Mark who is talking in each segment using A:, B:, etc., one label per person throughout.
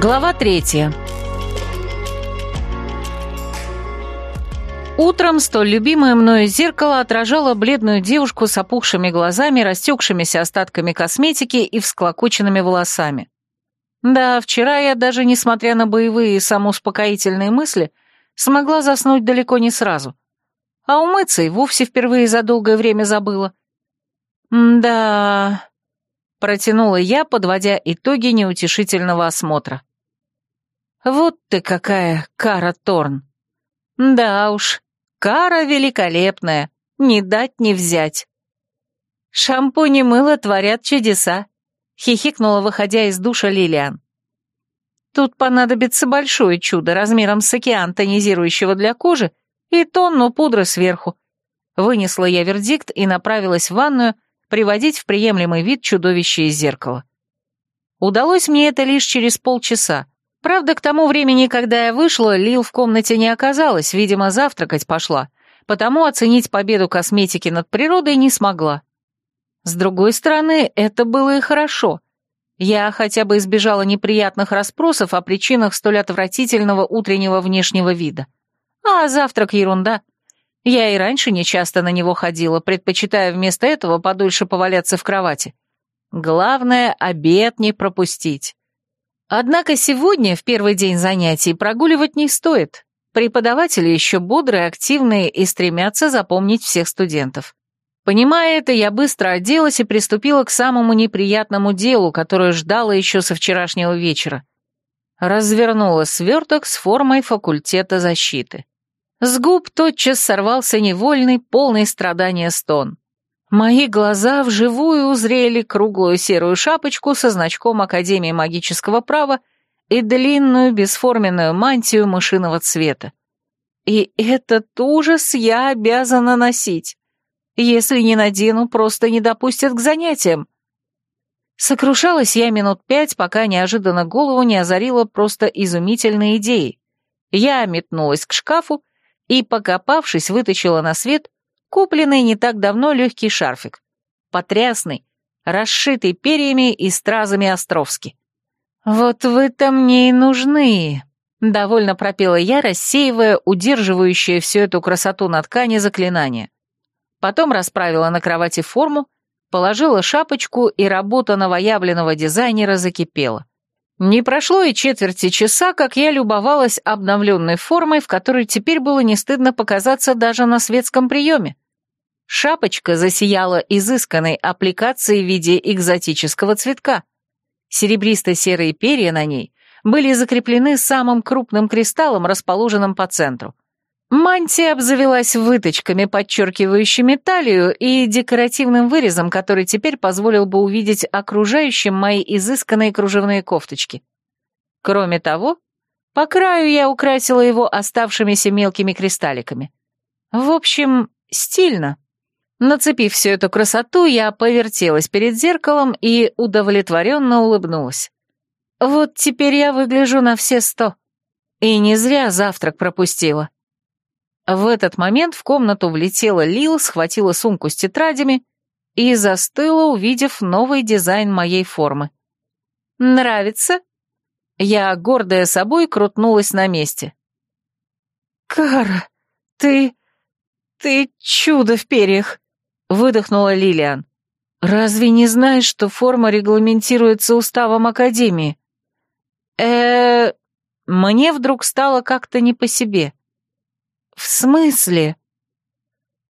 A: Глава третья. Утром столь любимое мною зеркало отражало бледную девушку с опухшими глазами, растекшимися остатками косметики и всклокоченными волосами. Да, вчера я даже, несмотря на боевые и самоуспокоительные мысли, смогла заснуть далеко не сразу. А умыться и вовсе впервые за долгое время забыла. «Да...» — протянула я, подводя итоги неутешительного осмотра. «Вот ты какая, Кара Торн! Да уж, Кара великолепная, не дать не взять!» «Шампунь и мыло творят чудеса», — хихикнула, выходя из душа Лилиан. «Тут понадобится большое чудо размером с океан тонизирующего для кожи и тонну пудры сверху». Вынесла я вердикт и направилась в ванную, приводить в приемлемый вид чудовище из зеркала. Удалось мне это лишь через полчаса. Правда, к тому времени, когда я вышла, Лил в комнате не оказалась, видимо, завтракать пошла, потому оценить победу косметики над природой не смогла. С другой стороны, это было и хорошо. Я хотя бы избежала неприятных расспросов о причинах столь отвратительного утреннего внешнего вида. А завтрак — ерунда. Я и раньше не часто на него ходила, предпочитая вместо этого подольше поваляться в кровати. Главное, обед не пропустить. Однако сегодня, в первый день занятий, прогуливать не стоит. Преподаватели еще бодрые, активные и стремятся запомнить всех студентов. Понимая это, я быстро оделась и приступила к самому неприятному делу, которое ждало еще со вчерашнего вечера. Развернула сверток с формой факультета защиты. С губ тотчас сорвался невольный, полный страдания стон. Мои глаза вживую узрели круглую серую шапочку со значком Академии магического права и длинную бесформенную мантию мышиного цвета. И этот ужас я обязана носить. Если не надену, просто не допустят к занятиям. Сокрушалась я минут пять, пока неожиданно голову не озарила просто изумительной идеей. Я метнулась к шкафу и, покопавшись, вытащила на свет купленный не так давно легкий шарфик. Потрясный, расшитый перьями и стразами Островски. «Вот вы-то мне и нужны», — довольно пропела я, рассеивая удерживающее всю эту красоту на ткани заклинание. Потом расправила на кровати форму, положила шапочку, и работа новоявленного дизайнера закипела. Не прошло и четверти часа, как я любовалась обновленной формой, в которой теперь было не стыдно показаться даже на светском приеме. Шапочка засияла изысканной аппликацией в виде экзотического цветка. Серебристо-серые перья на ней были закреплены самым крупным кристаллом, расположенным по центру. Мантия обзавелась выточками, подчеркивающими талию, и декоративным вырезом, который теперь позволил бы увидеть окружающим мои изысканные кружевные кофточки. Кроме того, по краю я украсила его оставшимися мелкими кристалликами. В общем, стильно. Нацепив всю эту красоту, я повертелась перед зеркалом и удовлетворенно улыбнулась. Вот теперь я выгляжу на все сто. И не зря завтрак пропустила. В этот момент в комнату влетела Лил, схватила сумку с тетрадями и застыла, увидев новый дизайн моей формы. «Нравится?» Я, гордая собой, крутнулась на месте. «Кара, ты... ты чудо в перьях!» — выдохнула Лилиан. «Разве не знаешь, что форма регламентируется уставом Академии?» э Мне вдруг стало как-то не по себе. «В смысле?»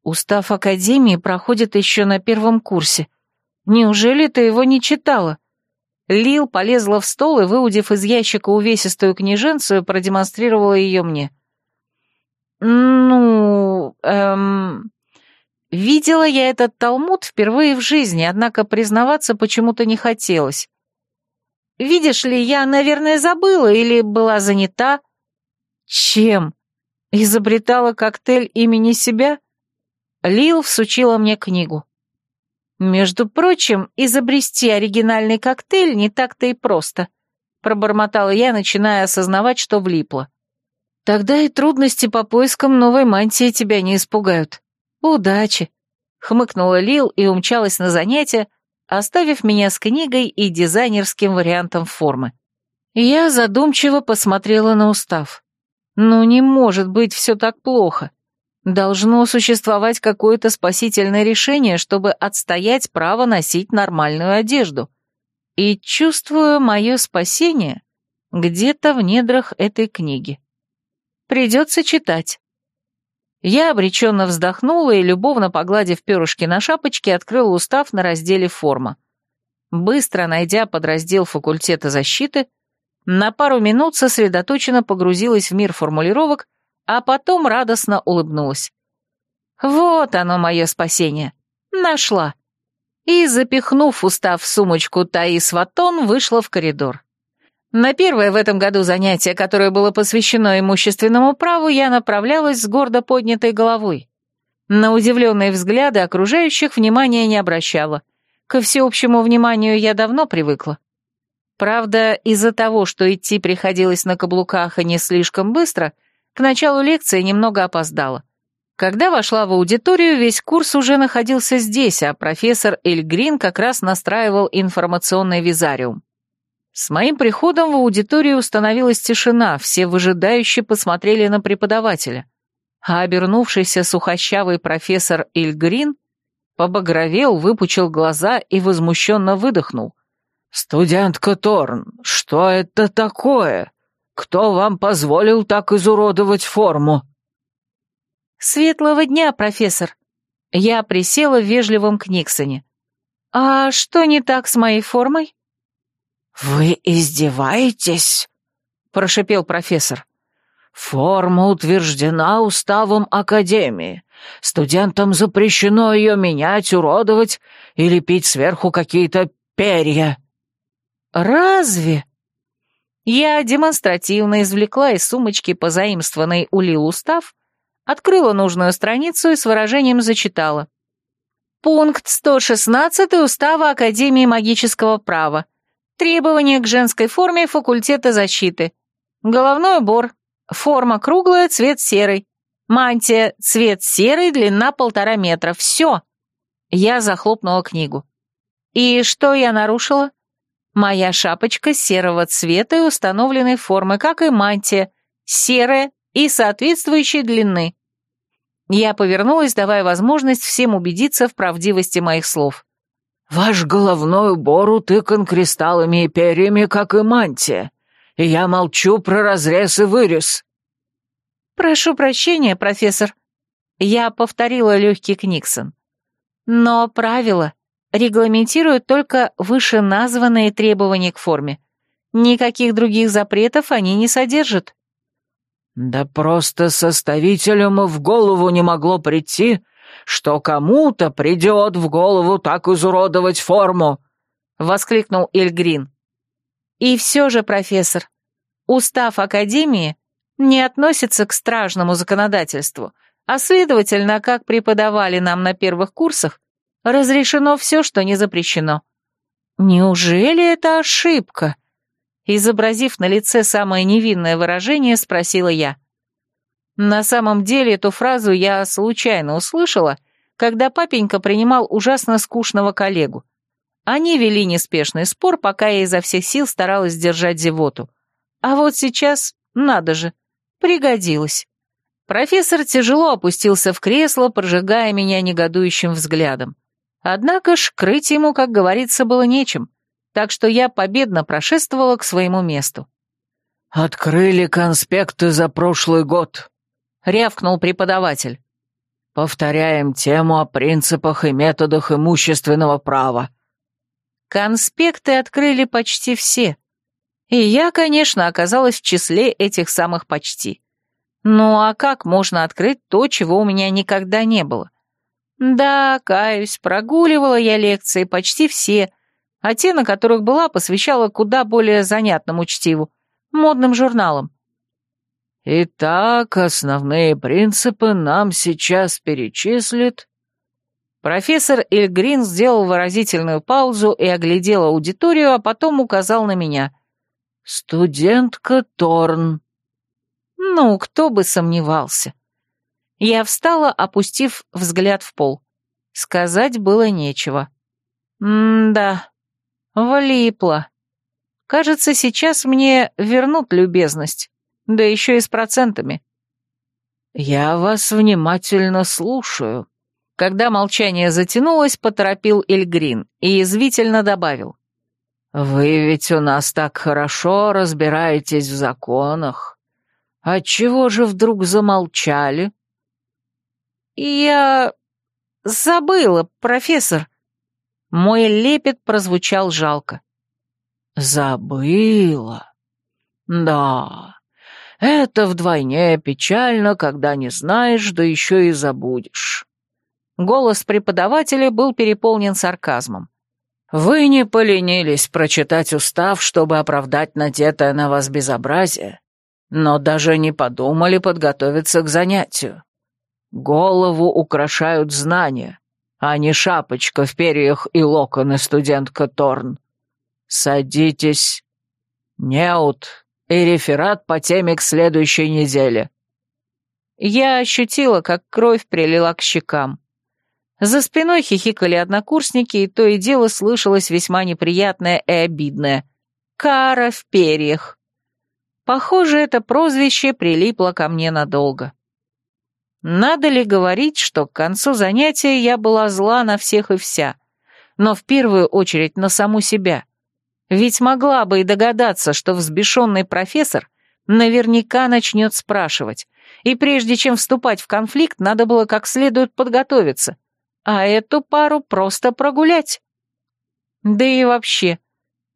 A: «Устав Академии проходит еще на первом курсе. Неужели ты его не читала?» Лил полезла в стол и, выудив из ящика увесистую книженцию, продемонстрировала ее мне. «Ну, эм...» Видела я этот талмуд впервые в жизни, однако признаваться почему-то не хотелось. «Видишь ли, я, наверное, забыла или была занята». «Чем?» Изобретала коктейль имени себя? Лил всучила мне книгу. Между прочим, изобрести оригинальный коктейль не так-то и просто, пробормотала я, начиная осознавать, что влипла. Тогда и трудности по поискам новой мантии тебя не испугают. Удачи, хмыкнула Лил и умчалась на занятия, оставив меня с книгой и дизайнерским вариантом формы. Я задумчиво посмотрела на устав. Ну, не может быть все так плохо. Должно существовать какое-то спасительное решение, чтобы отстоять право носить нормальную одежду. И чувствую мое спасение где-то в недрах этой книги. Придется читать. Я обреченно вздохнула и, любовно погладив перышки на шапочке, открыл устав на разделе «Форма». Быстро найдя подраздел факультета защиты, на пару минут сосредоточенно погрузилась в мир формулировок, а потом радостно улыбнулась. Вот оно мое спасение. Нашла. И, запихнув устав в сумочку Таис Ватон, вышла в коридор. На первое в этом году занятие, которое было посвящено имущественному праву, я направлялась с гордо поднятой головой. На удивленные взгляды окружающих внимания не обращала. Ко всеобщему вниманию я давно привыкла. Правда, из-за того, что идти приходилось на каблуках и не слишком быстро, к началу лекции немного опоздала. Когда вошла в аудиторию, весь курс уже находился здесь, а профессор Эльгрин как раз настраивал информационный визариум. С моим приходом в аудиторию установилась тишина, все выжидающе посмотрели на преподавателя, а обернувшийся сухощавый профессор Эльгрин побагровел, выпучил глаза и возмущенно выдохнул. «Студентка Торн, что это такое? Кто вам позволил так изуродовать форму?»
B: «Светлого дня, профессор!» Я присела в вежливом Книксоне. «А что не так с моей формой?»
C: «Вы издеваетесь?» — прошипел профессор. «Форма утверждена уставом Академии. Студентам запрещено ее менять, уродовать или пить сверху какие-то перья».
B: «Разве?»
A: Я демонстративно извлекла из сумочки позаимствованный у Лил устав, открыла нужную страницу и с выражением зачитала. Пункт 116 Устава Академии магического права. Требования к женской форме факультета защиты. Головной убор. Форма круглая, цвет серый. Мантия, цвет серый, длина полтора метра. Все. Я захлопнула книгу. И что я нарушила? Моя шапочка серого цвета и установленной формы, как и мантия, серая и соответствующей длины. Я повернулась, давая возможность всем убедиться в правдивости моих слов.
C: «Ваш головной убор утыкан кристаллами и перьями, как и мантия, и я молчу про разрез и вырез».
B: «Прошу прощения, профессор». Я повторила легкий Книксон. «Но правила регламентируют только вышеназванные требования к форме. Никаких других запретов они не содержат».
C: «Да просто составителям в голову не могло прийти, что кому-то придет в голову так изуродовать форму!» — воскликнул Эльгрин.
B: «И все же, профессор, устав Академии не относится к стражному законодательству, а, следовательно, как преподавали нам на первых курсах, Разрешено все, что не запрещено. Неужели это ошибка? Изобразив на лице самое невинное выражение, спросила я. На самом деле эту фразу я случайно услышала, когда папенька принимал ужасно скучного коллегу. Они вели неспешный спор, пока я изо всех сил старалась сдержать зевоту. А вот сейчас, надо же, пригодилось. Профессор тяжело опустился в кресло, прожигая меня негодующим взглядом. Однако ж крыть ему, как говорится, было нечем, так что я победно прошествовала к своему месту.
C: «Открыли конспекты за прошлый год», — рявкнул преподаватель. «Повторяем тему о принципах и методах имущественного права».
A: Конспекты открыли почти все. И я, конечно, оказалась в числе этих самых почти. Ну а как можно открыть то, чего у меня никогда не было? Да, каюсь, прогуливала я лекции почти все, а те, на которых была, посвящала куда более занятному чтиву, модным журналам.
C: «Итак, основные принципы нам сейчас перечислит...»
A: Профессор Эльгрин сделал выразительную паузу и оглядел аудиторию, а потом указал на меня.
C: «Студентка Торн».
A: Ну, кто бы сомневался. Я встала, опустив взгляд в пол. Сказать было нечего. М-да, влипла.
B: Кажется, сейчас мне вернут любезность, да еще и с процентами.
C: «Я вас внимательно слушаю»,
B: когда молчание затянулось, поторопил Эльгрин и язвительно добавил.
C: «Вы ведь у нас так хорошо разбираетесь в законах. Отчего же вдруг замолчали?»
B: «Я... забыла, профессор». Мой лепет прозвучал жалко.
C: «Забыла? Да, это вдвойне печально, когда не знаешь, да еще и забудешь».
B: Голос преподавателя был переполнен сарказмом.
C: «Вы не поленились прочитать устав, чтобы оправдать надетое на вас безобразие, но даже не подумали подготовиться к занятию. Голову украшают знания, а не шапочка в перьях и локоны студентка Торн. Садитесь. Неут и реферат по теме к следующей неделе».
B: Я ощутила, как кровь прилила к щекам. За спиной хихикали однокурсники, и то и дело слышалось весьма неприятное и обидное. «Кара в перьях». Похоже, это прозвище прилипло ко мне надолго. Надо ли говорить, что к концу занятия я была зла на всех и вся, но в первую очередь на саму себя. Ведь могла бы и догадаться, что взбешенный профессор наверняка начнет спрашивать, и прежде чем вступать в конфликт, надо было как следует подготовиться — а эту пару просто прогулять. Да и вообще,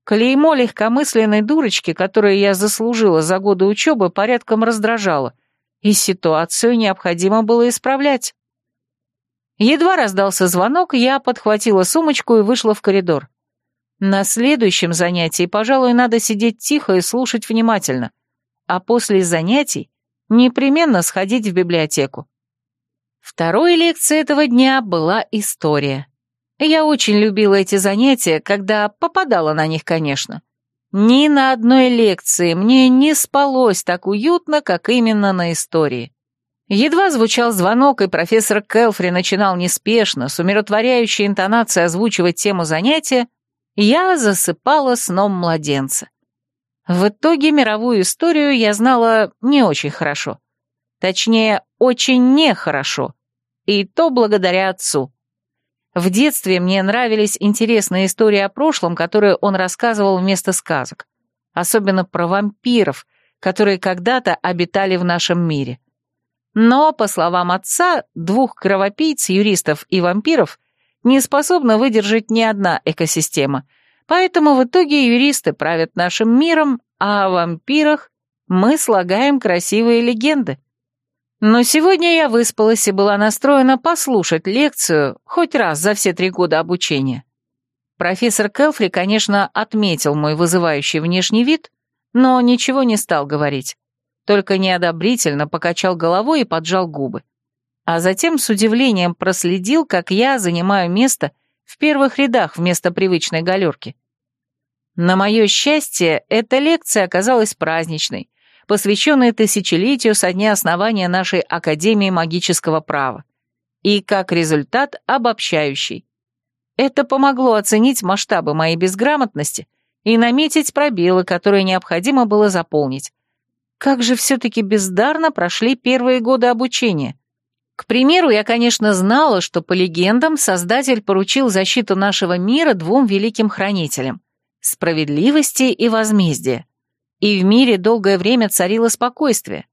B: клеймо легкомысленной дурочки, которую я заслужила за годы учебы, порядком раздражало, и ситуацию необходимо было исправлять. Едва раздался звонок, я подхватила сумочку и вышла в коридор. На следующем занятии, пожалуй, надо сидеть тихо и слушать внимательно, а после занятий непременно сходить в библиотеку. Второй лекцией этого дня была история. Я очень любила эти занятия, когда попадала на них, конечно. Ни на одной лекции мне не спалось так уютно, как именно на истории. Едва звучал звонок, и профессор Келфри начинал неспешно, с умиротворяющей интонацией озвучивать тему занятия, я засыпала сном младенца. В итоге мировую историю я знала не очень хорошо. Точнее, очень нехорошо. И то благодаря отцу. В детстве мне нравились интересные истории о прошлом, которые он рассказывал вместо сказок. Особенно про вампиров, которые когда-то обитали в нашем мире. Но, по словам отца, двух кровопийц, юристов и вампиров не способна выдержать ни одна экосистема, поэтому в итоге юристы правят нашим миром, а о вампирах мы слагаем красивые легенды. Но сегодня я выспалась и была настроена послушать лекцию хоть раз за все три года обучения. Профессор Келфри, конечно, отметил мой вызывающий внешний вид, но ничего не стал говорить, только неодобрительно покачал головой и поджал губы. А затем с удивлением проследил, как я занимаю место в первых рядах вместо привычной галерки. На мое счастье, эта лекция оказалась праздничной, посвященный тысячелетию со дня основания нашей Академии магического права, и, как результат, обобщающий. Это помогло оценить масштабы моей безграмотности и наметить пробелы, которые необходимо было заполнить. Как же все-таки бездарно прошли первые годы обучения. К примеру, я, конечно, знала, что по легендам Создатель поручил защиту нашего мира двум великим хранителям — справедливости и возмездия и в мире долгое время царило спокойствие.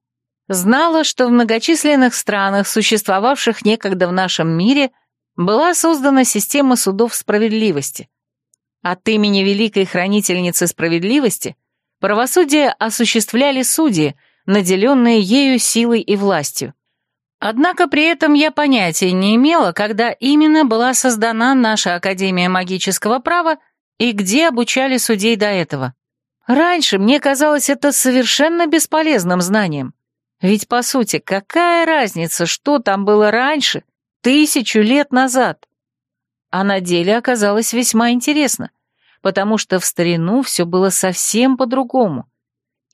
B: Знала, что в многочисленных странах, существовавших некогда в нашем мире, была создана система судов справедливости. От имени Великой Хранительницы Справедливости правосудие осуществляли судьи, наделенные ею силой и властью. Однако при этом я понятия не имела, когда именно была создана наша Академия магического права и где обучали судей до этого. Раньше мне казалось это совершенно бесполезным знанием. Ведь, по сути, какая разница, что там было раньше, тысячу лет назад? А на деле оказалось весьма интересно, потому что в старину все было совсем по-другому.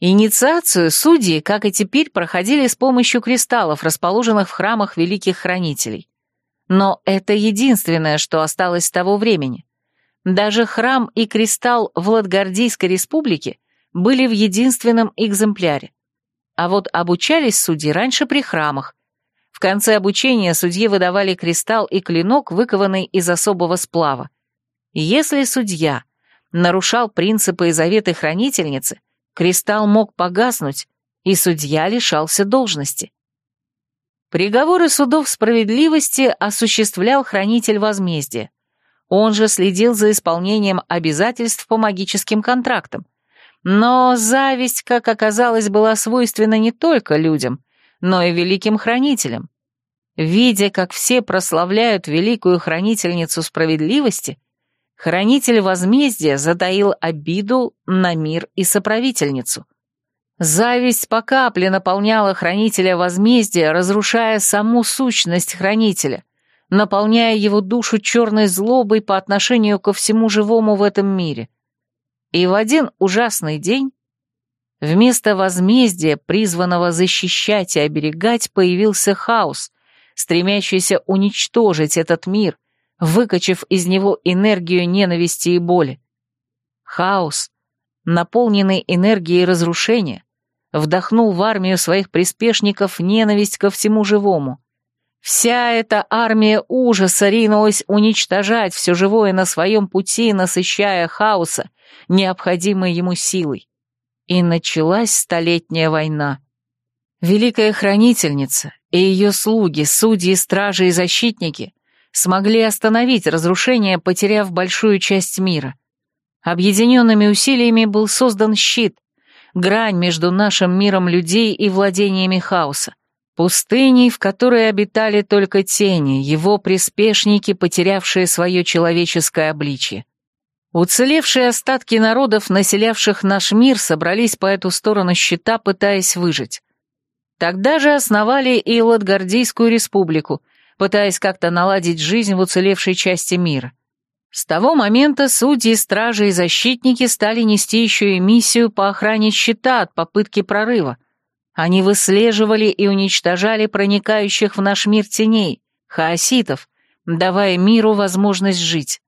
B: Инициацию судьи, как и теперь, проходили с помощью кристаллов, расположенных в храмах великих хранителей. Но это единственное, что осталось с того времени. Даже храм и кристалл в Латгардийской республике были в единственном экземпляре. А вот обучались судьи раньше при храмах. В конце обучения судьи выдавали кристалл и клинок, выкованный из особого сплава. Если судья нарушал принципы и заветы хранительницы, кристалл мог погаснуть, и судья лишался должности. Приговоры судов справедливости осуществлял хранитель возмездия. Он же следил за исполнением обязательств по магическим контрактам. Но зависть, как оказалось, была свойственна не только людям, но и великим хранителям. Видя, как все прославляют великую хранительницу справедливости, хранитель возмездия затаил обиду на мир и соправительницу. Зависть по капле наполняла хранителя возмездия, разрушая саму сущность хранителя, наполняя его душу черной злобой по отношению ко всему живому в этом мире. И в один ужасный день вместо возмездия, призванного защищать и оберегать, появился хаос, стремящийся уничтожить этот мир, выкачав из него энергию ненависти и боли. Хаос, наполненный энергией разрушения, вдохнул в армию своих приспешников ненависть ко всему живому. Вся эта армия ужаса ринулась уничтожать все живое на своем пути, насыщая хаоса, необходимой ему силой. И началась Столетняя война. Великая Хранительница и ее слуги, судьи, стражи и защитники смогли остановить разрушение, потеряв большую часть мира. Объединенными усилиями был создан щит, грань между нашим миром людей и владениями хаоса, пустыней, в которой обитали только тени, его приспешники, потерявшие свое человеческое обличье. Уцелевшие остатки народов, населявших наш мир, собрались по эту сторону щита, пытаясь выжить. Тогда же основали и Латгардийскую республику, пытаясь как-то наладить жизнь в уцелевшей части мира. С того момента судьи, стражи и защитники стали нести еще и миссию по охране щита от попытки прорыва. Они выслеживали и уничтожали проникающих в наш мир теней, хаоситов, давая миру возможность жить.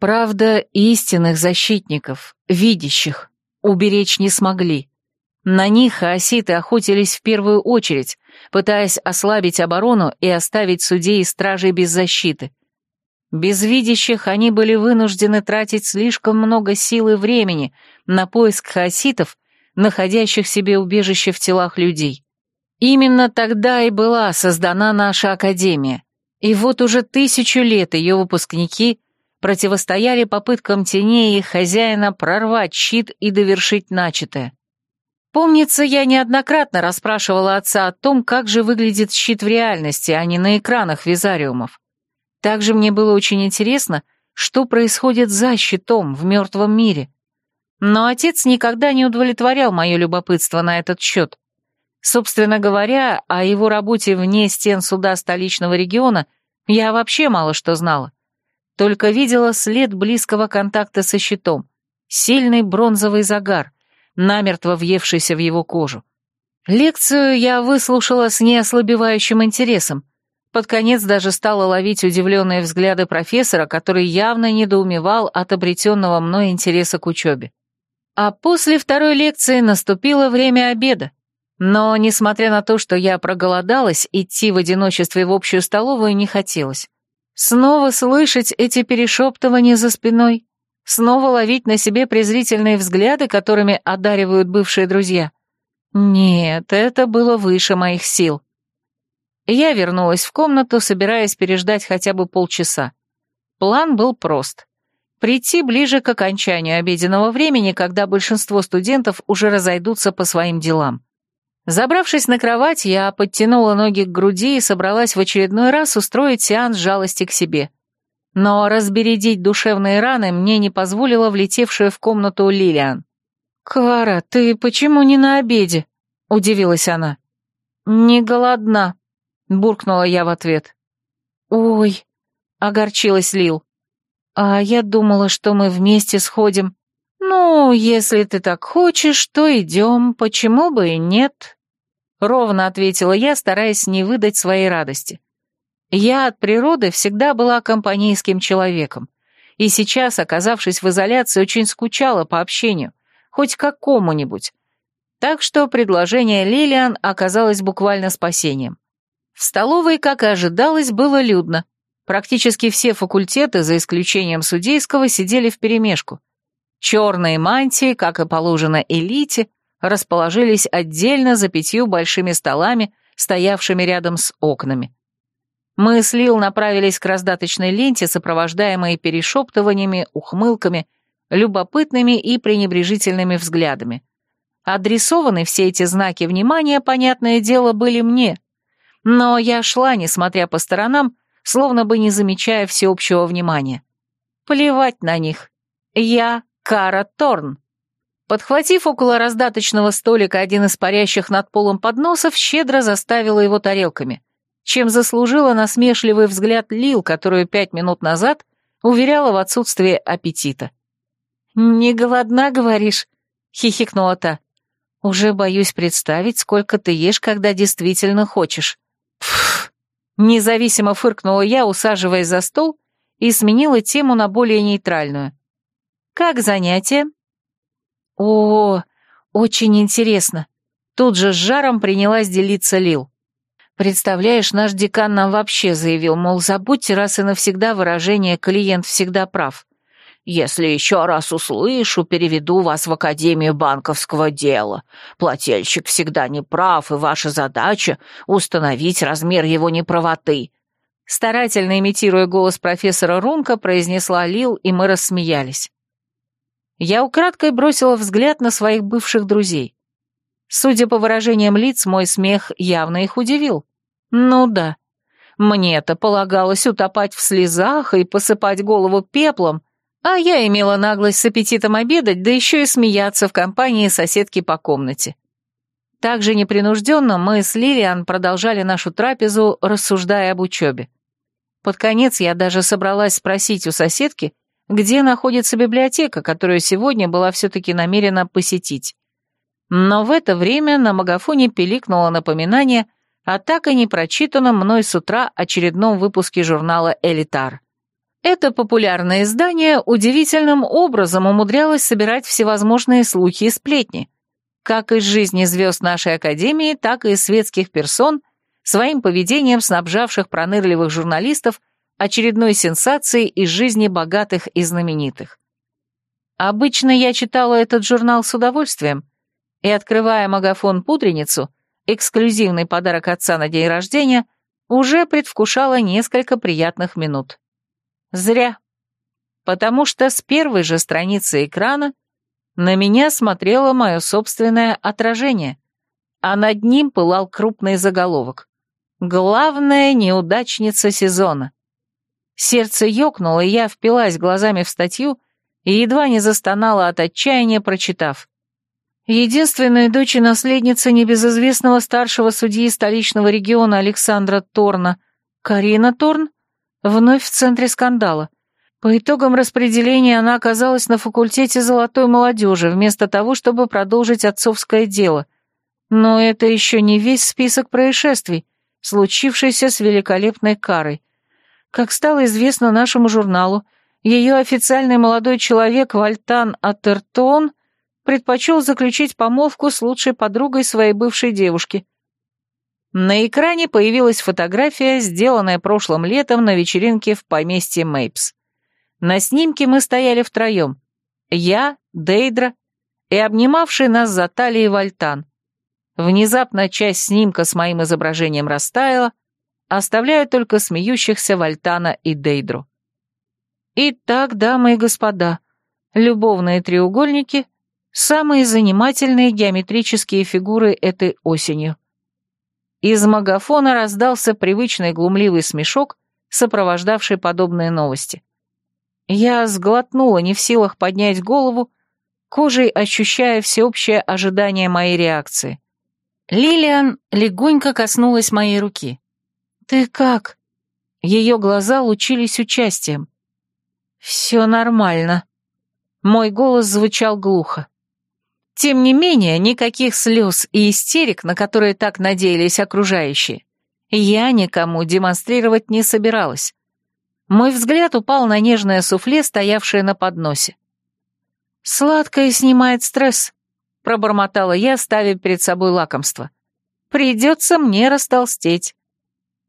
B: Правда, истинных защитников, видящих, уберечь не смогли. На них хаоситы охотились в первую очередь, пытаясь ослабить оборону и оставить судей и стражей без защиты. Без видящих они были вынуждены тратить слишком много сил и времени на поиск хаоситов, находящих себе убежище в телах людей. Именно тогда и была создана наша Академия, и вот уже тысячу лет ее выпускники противостояли попыткам теней и их хозяина прорвать щит и довершить начатое. Помнится, я неоднократно расспрашивала отца о том, как же выглядит щит в реальности, а не на экранах визариумов. Также мне было очень интересно, что происходит за щитом в мертвом мире. Но отец никогда не удовлетворял мое любопытство на этот счет. Собственно говоря, о его работе вне стен суда столичного региона я вообще мало что знала. Только видела след близкого контакта со щитом, сильный бронзовый загар, намертво въевшийся в его кожу. Лекцию я выслушала с неослабевающим интересом, под конец даже стала ловить удивленные взгляды профессора, который явно недоумевал от обретенного мной интереса к учебе. А после второй лекции наступило время обеда. Но, несмотря на то, что я проголодалась, идти в одиночестве в общую столовую не хотелось. Снова слышать эти перешептывания за спиной, снова ловить на себе презрительные взгляды, которыми одаривают бывшие друзья. Нет, это было выше моих сил. Я вернулась в комнату, собираясь переждать хотя бы полчаса. План был прост. Прийти ближе к окончанию обеденного времени, когда большинство студентов уже разойдутся по своим делам. Забравшись на кровать, я подтянула ноги к груди и собралась в очередной раз устроить сеанс жалости к себе. Но разбередить душевные раны мне не позволила влетевшая в комнату Лилиан. «Кара, ты почему не на обеде?» — удивилась она. «Не голодна», буркнула я в ответ. «Ой», — огорчилась Лил. «А я думала, что мы вместе сходим». «Ну, если ты так хочешь, то идем, почему бы и нет?» Ровно ответила я, стараясь не выдать своей радости. Я от природы всегда была компанейским человеком, и сейчас, оказавшись в изоляции, очень скучала по общению, хоть какому-нибудь. Так что предложение Лилиан оказалось буквально спасением. В столовой, как и ожидалось, было людно. Практически все факультеты, за исключением судейского, сидели вперемешку. Черные мантии, как и положено элите, расположились отдельно за пятью большими столами, стоявшими рядом с окнами. Мы с Лил направились к раздаточной ленте, сопровождаемой перешептываниями, ухмылками, любопытными и пренебрежительными взглядами. Адресованы все эти знаки внимания, понятное дело, были мне. Но я шла, несмотря по сторонам, словно бы не замечая всеобщего внимания. Плевать на них. Я Кара Торн. Подхватив около раздаточного столика один из парящих над полом подносов, щедро заставила его тарелками, чем заслужила насмешливый взгляд Лил, которую пять минут назад уверяла в отсутствии аппетита. «Не голодна, говоришь?» — хихикнула та. «Уже боюсь представить, сколько ты ешь, когда действительно хочешь». Пф! Независимо фыркнула я, усаживаясь за стол, и сменила тему на более нейтральную. «Как занятие?» «О, очень интересно». Тут же с жаром принялась делиться Лил. «Представляешь, наш декан нам вообще заявил, мол, забудьте раз и навсегда выражение «клиент всегда прав». Если еще раз услышу, переведу вас в Академию банковского дела. Плательщик всегда не прав, и ваша задача — установить размер его неправоты». Старательно имитируя голос профессора Рунка, произнесла Лил, и мы рассмеялись. Я украдкой бросила взгляд на своих бывших друзей. Судя по выражениям лиц, мой смех явно их удивил. Ну да, мне-то полагалось утопать в слезах и посыпать голову пеплом, а я имела наглость с аппетитом обедать, да еще и смеяться в компании соседки по комнате. Также непринужденно мы с Лилиан продолжали нашу трапезу, рассуждая об учебе. Под конец я даже собралась спросить у соседки, где находится библиотека, которую сегодня была все-таки намерена посетить. Но в это время на магафоне пиликнуло напоминание о так и не прочитанном мной с утра очередном выпуске журнала «Элитар». Это популярное издание удивительным образом умудрялось собирать всевозможные слухи и сплетни, как из жизни звезд нашей Академии, так и из светских персон, своим поведением снабжавших пронырливых журналистов очередной сенсацией из жизни богатых и знаменитых. Обычно я читала этот журнал с удовольствием, и, открывая магафон-пудреницу, эксклюзивный подарок отца на день рождения, уже предвкушала несколько приятных минут. Зря. Потому что с первой же страницы экрана на меня смотрело мое собственное отражение, а над ним пылал крупный заголовок. «Главная неудачница сезона». Сердце ёкнуло, и я впилась глазами в статью и едва не застонала от отчаяния, прочитав. Единственная дочь и наследница небезызвестного старшего судьи столичного региона Александра Торна, Карина Торн, вновь в центре скандала. По итогам распределения она оказалась на факультете золотой молодежи, вместо того, чтобы продолжить отцовское дело. Но это еще не весь список происшествий, случившийся с великолепной Карой. Как стало известно нашему журналу, ее официальный молодой человек Вальтан Атертон предпочел заключить помолвку с лучшей подругой своей бывшей девушки. На экране появилась фотография, сделанная прошлым летом на вечеринке в поместье Мейпс. На снимке мы стояли втроем. Я, Дейдра и обнимавший нас за талией Вальтан. Внезапно часть снимка с моим изображением растаяла, оставляя только смеющихся Вальтана и Дейдру. Итак, дамы и господа, любовные треугольники — самые занимательные геометрические фигуры этой осенью. Из магафона раздался привычный глумливый смешок, сопровождавший подобные новости. Я сглотнула, не в силах поднять голову, кожей ощущая всеобщее ожидание моей реакции. Лилиан легонько коснулась моей руки. «Ты как?» Ее глаза лучились участием. «Все нормально». Мой голос звучал глухо. Тем не менее, никаких слез и истерик, на которые так надеялись окружающие, я никому демонстрировать не собиралась. Мой взгляд упал на нежное суфле, стоявшее на подносе. «Сладкое снимает стресс», — пробормотала я, ставя перед собой лакомство. «Придется мне растолстеть».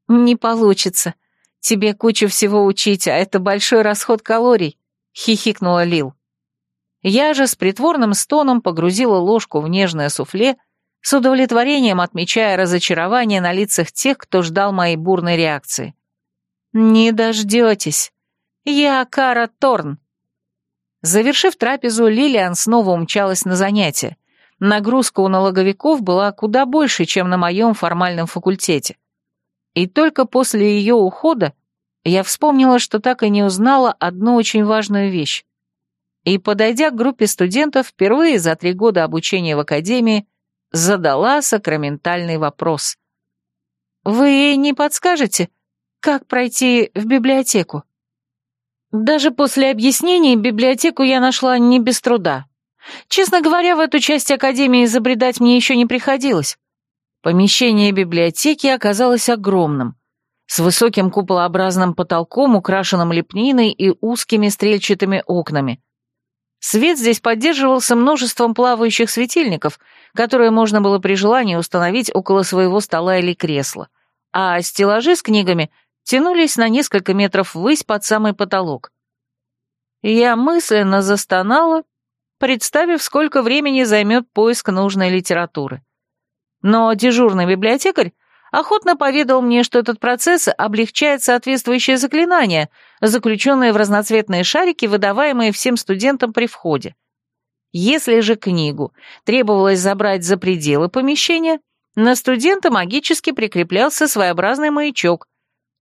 B: «Не получится. Тебе кучу всего учить, а это большой расход калорий», — хихикнула Лил. Я же с притворным стоном погрузила ложку в нежное суфле, с удовлетворением отмечая разочарование на лицах тех, кто ждал моей бурной реакции. «Не дождетесь. Я Кара Торн». Завершив трапезу, Лилиан снова умчалась на занятия. Нагрузка у налоговиков была куда больше, чем на моем формальном факультете. И только после ее ухода я вспомнила, что так и не узнала одну очень важную вещь и, подойдя к группе студентов, впервые за три года обучения в академии, задала сакраментальный вопрос. «Вы не подскажете, как пройти в библиотеку?» Даже после объяснений библиотеку я нашла не без труда. Честно говоря, в эту часть академии забредать мне еще не приходилось. Помещение библиотеки оказалось огромным, с высоким куполообразным потолком, украшенным лепниной и узкими стрельчатыми окнами. Свет здесь поддерживался множеством плавающих светильников, которые можно было при желании установить около своего стола или кресла, а стеллажи с книгами тянулись на несколько метров ввысь под самый потолок. Я мысленно застонала, представив, сколько времени займет поиск нужной литературы. Но дежурный библиотекарь охотно поведал мне, что этот процесс облегчает соответствующее заклинание, заключенное в разноцветные шарики, выдаваемые всем студентам при входе. Если же книгу требовалось забрать за пределы помещения, на студента магически прикреплялся своеобразный маячок.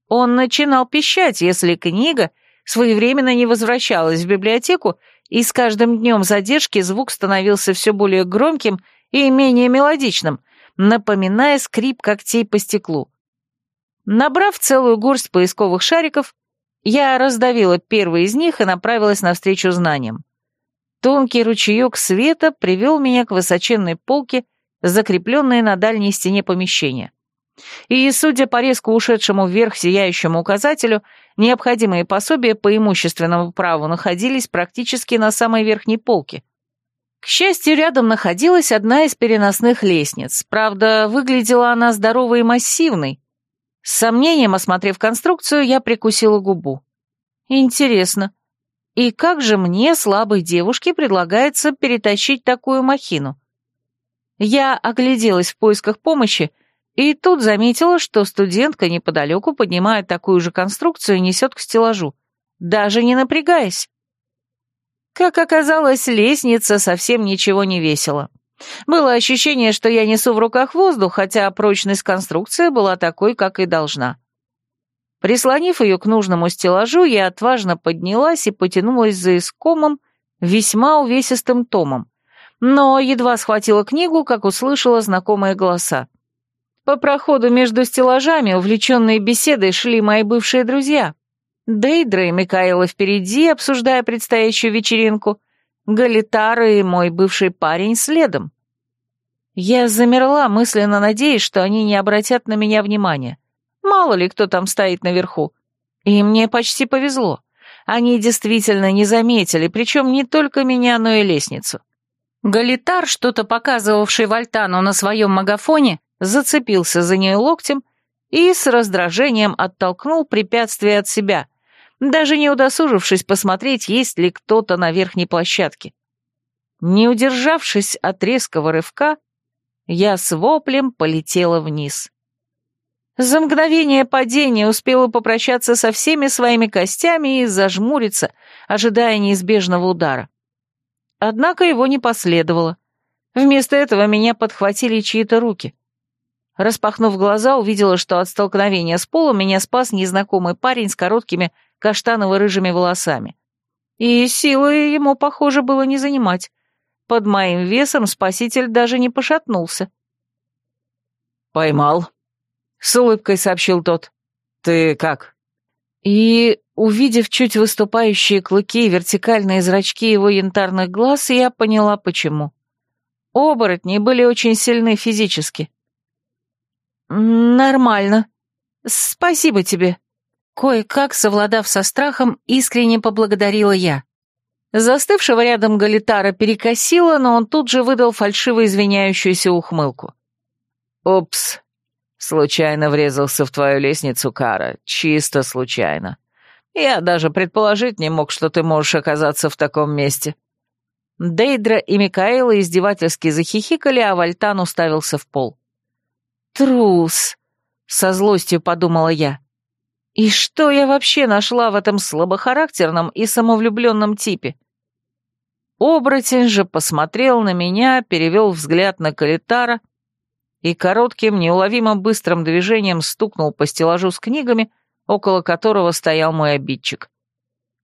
B: Он начинал пищать, если книга своевременно не возвращалась в библиотеку, и с каждым днем задержки звук становился все более громким и менее мелодичным, напоминая скрип когтей по стеклу. Набрав целую горсть поисковых шариков, я раздавила первый из них и направилась навстречу знаниям. Тонкий ручеек света привел меня к высоченной полке, закрепленной на дальней стене помещения. И, судя по резко ушедшему вверх сияющему указателю, необходимые пособия по имущественному праву находились практически на самой верхней полке. К счастью, рядом находилась одна из переносных лестниц. Правда, выглядела она здоровой и массивной. С сомнением осмотрев конструкцию, я прикусила губу. Интересно, и как же мне, слабой девушке, предлагается перетащить такую махину? Я огляделась в поисках помощи, и тут заметила, что студентка неподалеку поднимает такую же конструкцию и несет к стеллажу, даже не напрягаясь. Как оказалось, лестница совсем ничего не весила. Было ощущение, что я несу в руках воздух, хотя прочность конструкции была такой, как и должна. Прислонив ее к нужному стеллажу, я отважно поднялась и потянулась за искомым, весьма увесистым томом. Но едва схватила книгу, как услышала знакомые голоса. По проходу между стеллажами, увлеченные беседой, шли мои бывшие друзья. Дейдра и Микаэла впереди, обсуждая предстоящую вечеринку, Галитара и мой бывший парень следом. Я замерла, мысленно надеясь, что они не обратят на меня внимания. Мало ли кто там стоит наверху. И мне почти повезло. Они действительно не заметили, причем не только меня, но и лестницу. Галитар, что-то показывавший Вальтану на своем магафоне, зацепился за нее локтем и с раздражением оттолкнул препятствие от себя — даже не удосужившись посмотреть, есть ли кто-то на верхней площадке. Не удержавшись от резкого рывка, я с воплем полетела вниз. За мгновение падения успела попрощаться со всеми своими костями и зажмуриться, ожидая неизбежного удара. Однако его не последовало. Вместо этого меня подхватили чьи-то руки. Распахнув глаза, увидела, что от столкновения с полом меня спас незнакомый парень с короткими каштаново-рыжими волосами. И силы ему, похоже, было не занимать. Под моим весом спаситель даже не пошатнулся.
C: «Поймал», — с улыбкой сообщил тот. «Ты как?»
B: И, увидев чуть выступающие клыки и вертикальные зрачки его янтарных глаз, я поняла, почему. Оборотни были очень сильны физически. «Нормально. Спасибо тебе», Кое-как, совладав со страхом, искренне поблагодарила я. Застывшего рядом Галитара перекосило, но он тут же выдал фальшиво извиняющуюся ухмылку.
C: «Упс, случайно врезался в твою лестницу, Кара, чисто случайно. Я даже предположить не мог, что ты можешь оказаться в таком месте».
B: Дейдра и Микаэла издевательски захихикали, а Вальтан уставился в пол. «Трус!» — со злостью подумала я. «И что я вообще нашла в этом слабохарактерном и самовлюбленном типе?» Оборотень же посмотрел на меня, перевел взгляд на Калитара и коротким, неуловимо быстрым движением стукнул по стеллажу с книгами, около которого стоял мой обидчик.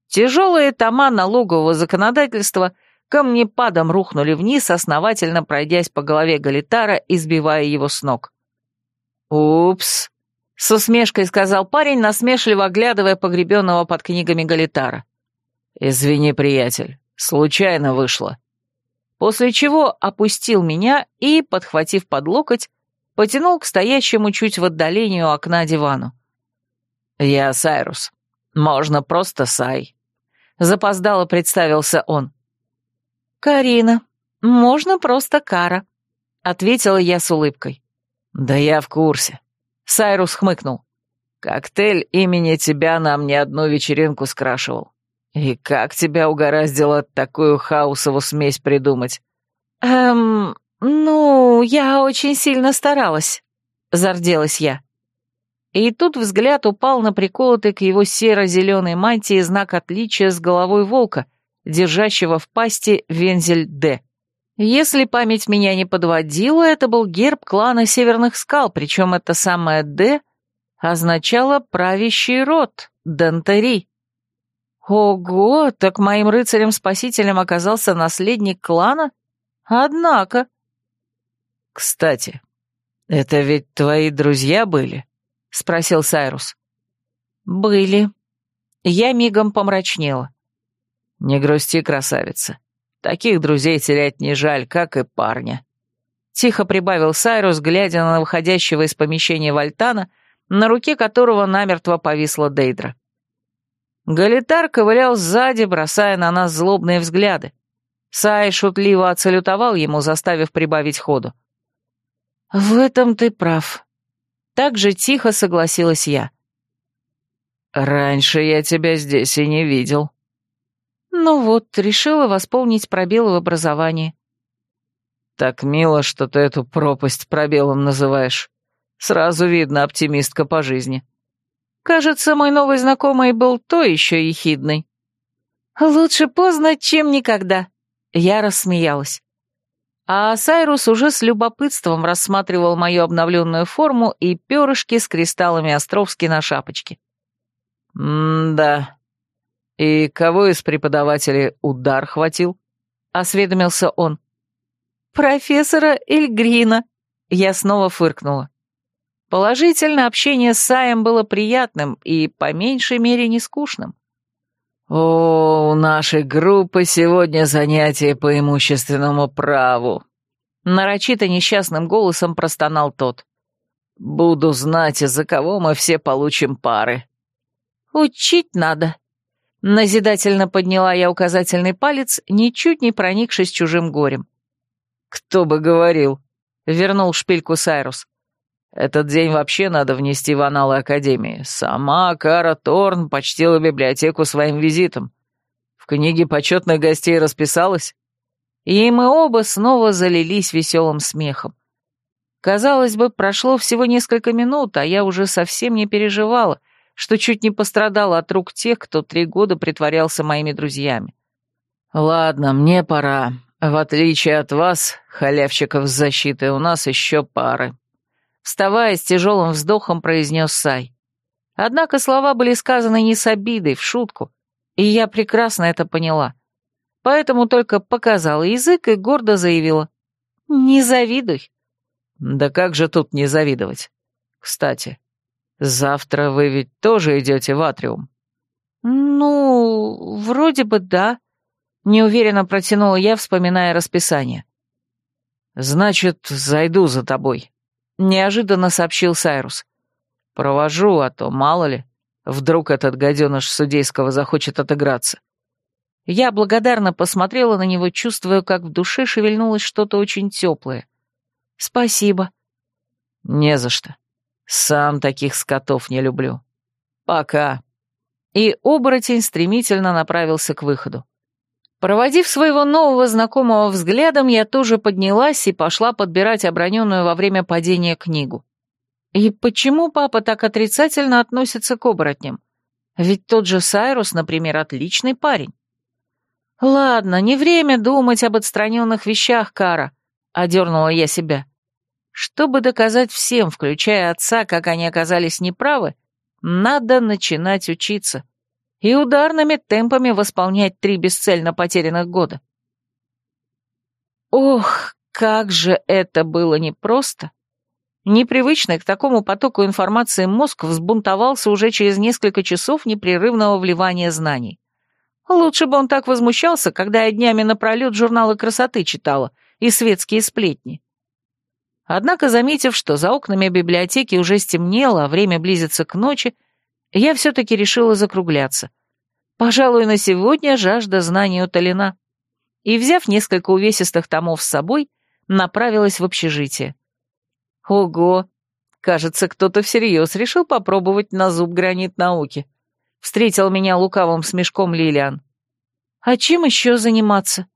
B: Тяжелые тома налогового законодательства — камнепадом рухнули вниз, основательно пройдясь по голове Галитара, избивая его с ног. «Упс», — с усмешкой сказал парень, насмешливо оглядывая погребенного под книгами Галитара.
C: «Извини, приятель, случайно вышло».
B: После чего опустил меня и, подхватив под локоть, потянул к стоящему чуть в отдалении у окна дивану.
C: «Я Сайрус. Можно просто Сай».
B: Запоздало представился он. «Карина. Можно просто Кара», — ответила я с улыбкой.
C: «Да я в курсе». Сайрус хмыкнул. «Коктейль имени тебя нам не одну вечеринку скрашивал. И как тебя угораздило такую хаосову смесь придумать?»
B: «Эм, ну, я очень сильно старалась», — зарделась я. И тут взгляд упал на приколотый к его серо-зеленой мантии знак отличия с головой волка, держащего в пасти вензель «Д». Если память меня не подводила, это был герб клана Северных Скал, причем это самое «Д» означало правящий род, Дантери. Ого, так моим рыцарем-спасителем оказался наследник клана? Однако...
C: «Кстати, это ведь твои друзья были?» — спросил Сайрус.
B: «Были». Я мигом помрачнела.
C: «Не грусти, красавица. Таких друзей терять не жаль, как и парня».
B: Тихо прибавил Сайрус, глядя на выходящего из помещения Вальтана, на руке которого намертво повисла Дейдра. Галитар ковылял сзади, бросая на нас злобные взгляды. Сай шутливо отсалютовал ему, заставив прибавить ходу. «В этом ты прав». Так же тихо согласилась я.
C: «Раньше я тебя здесь и не видел»,
B: ну вот, решила восполнить пробелы в образовании.
C: Так мило, что ты эту пропасть пробелом называешь. Сразу видно оптимистка по жизни.
B: Кажется, мой новый знакомый был то еще ехидный. Лучше поздно, чем никогда. Я рассмеялась. А Сайрус уже с любопытством рассматривал мою обновленную форму и перышки с кристаллами Островски на шапочке.
C: «М-да», «И кого из преподавателей удар хватил?» — осведомился он.
B: «Профессора Эльгрина», — я снова фыркнула. Положительно, общение с Саем было приятным и, по меньшей мере, не скучным.
C: «О, у нашей группы сегодня занятие по имущественному праву», — нарочито несчастным голосом простонал тот. «Буду знать, из-за кого мы все получим пары».
B: «Учить надо», Назидательно подняла я указательный палец, ничуть не проникшись чужим горем.
C: «Кто бы говорил?» — вернул шпильку Сайрус. «Этот день вообще надо внести в аналы Академии. Сама Кара Торн почтила библиотеку своим визитом. В книге почетных гостей расписалась?»
B: И мы оба снова залились веселым смехом. Казалось бы, прошло всего несколько минут, а я уже совсем не переживала — что чуть не пострадал от рук тех, кто три года притворялся моими друзьями.
C: «Ладно, мне пора. В отличие от вас, халявщиков с защитой, у нас еще пары».
B: Вставая с тяжелым вздохом, произнес Сай. Однако слова были сказаны не с обидой, в шутку, и я прекрасно это поняла. Поэтому только показала язык и гордо заявила. «Не завидуй».
C: «Да как же тут не завидовать? Кстати, Завтра вы ведь тоже идете в Атриум?»
B: «Ну, вроде бы да», — неуверенно протянула я, вспоминая расписание.
C: «Значит, зайду за тобой», — неожиданно сообщил Сайрус. «Провожу, а то мало ли. Вдруг этот гаденыш судейского захочет отыграться.
B: Я благодарно посмотрела на него, чувствуя, как в душе шевельнулось что-то очень теплое. «Спасибо».
C: «Не за что. Сам таких скотов не люблю. Пока».
B: И оборотень стремительно направился к выходу. Проводив своего нового знакомого взглядом, я тоже поднялась и пошла подбирать оброненную во время падения книгу. И почему папа так отрицательно относится к оборотням? Ведь тот же Сайрус, например, отличный парень. «Ладно, не время думать об отстраненных вещах, Кара», — одернула я себя. Чтобы доказать всем, включая отца, как они оказались неправы, надо начинать учиться и ударными темпами восполнять три бесцельно потерянных года. Ох, как же это было непросто! Непривычный к такому потоку информации мозг взбунтовался уже через несколько часов непрерывного вливания знаний. Лучше бы он так возмущался, когда я днями напролет журналы красоты читала и светские сплетни. Однако, заметив, что за окнами библиотеки уже стемнело, а время близится к ночи, я все-таки решила закругляться. Пожалуй, на сегодня жажда знаний утолена. И, взяв несколько увесистых томов с собой, направилась в общежитие. Ого! Кажется, кто-то всерьез решил попробовать на зуб гранит науки. Встретил меня лукавым смешком Лилиан. А чем еще заниматься?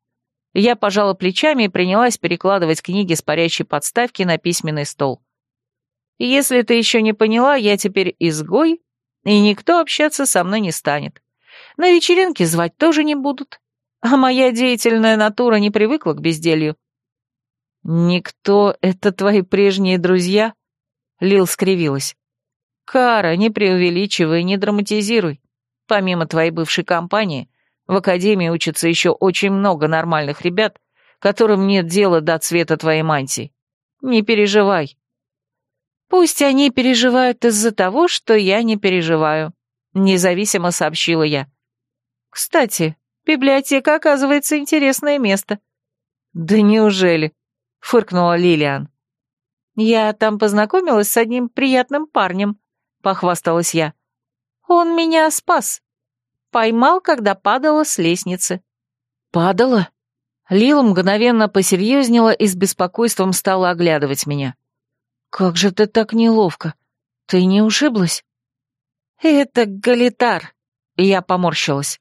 B: Я пожала плечами и принялась перекладывать книги с парящей подставки на письменный стол. Если ты еще не поняла, я теперь изгой, и никто общаться со мной не станет. На вечеринки звать тоже не будут, а моя деятельная натура не привыкла к безделью. «Никто — это твои прежние друзья?» Лил скривилась. «Кара, не преувеличивай, не драматизируй. Помимо твоей бывшей компании, в Академии учатся еще очень много нормальных ребят, которым нет дела до цвета твоей мантии. Не переживай». «Пусть они переживают из-за того, что я не переживаю», — независимо сообщила я. «Кстати, библиотека, оказывается, интересное место». «Да неужели?» — фыркнула Лилиан. «Я там познакомилась с одним приятным парнем», — похвасталась я. «Он меня спас. Поймал, когда падала с лестницы». «Падала?» Лил мгновенно посерьезнела и с беспокойством стала оглядывать меня. «Как же ты так неловко? Ты не ушиблась?» «Это галитар», — я поморщилась.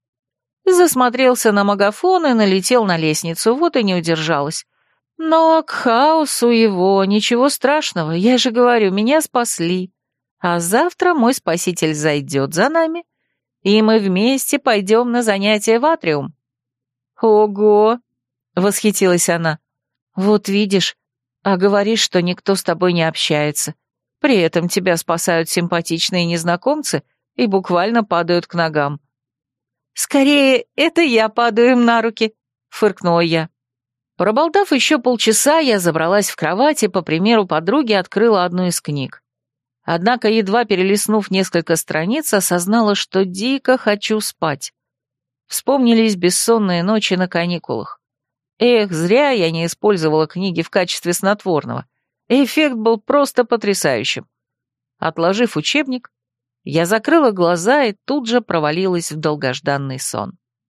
B: Засмотрелся на магафон и налетел на лестницу, вот и не удержалась. Но к хаосу его ничего страшного, я же говорю, меня спасли. А завтра мой спаситель зайдет за нами, и мы вместе пойдем на занятия в Атриум. Ого! Восхитилась она. Вот видишь, а говоришь, что никто с тобой не общается. При этом тебя спасают симпатичные незнакомцы и буквально падают к ногам. «Скорее, это я падаю им на руки», — фыркнула я. Проболтав еще полчаса, я забралась в кровать и, по примеру подруги, открыла одну из книг. Однако, едва перелистнув несколько страниц, осознала, что дико хочу спать. Вспомнились бессонные ночи на каникулах. Эх, зря я не использовала книги в качестве снотворного. Эффект был просто потрясающим. Отложив учебник, я закрыла глаза и тут же провалилась в долгожданный сон.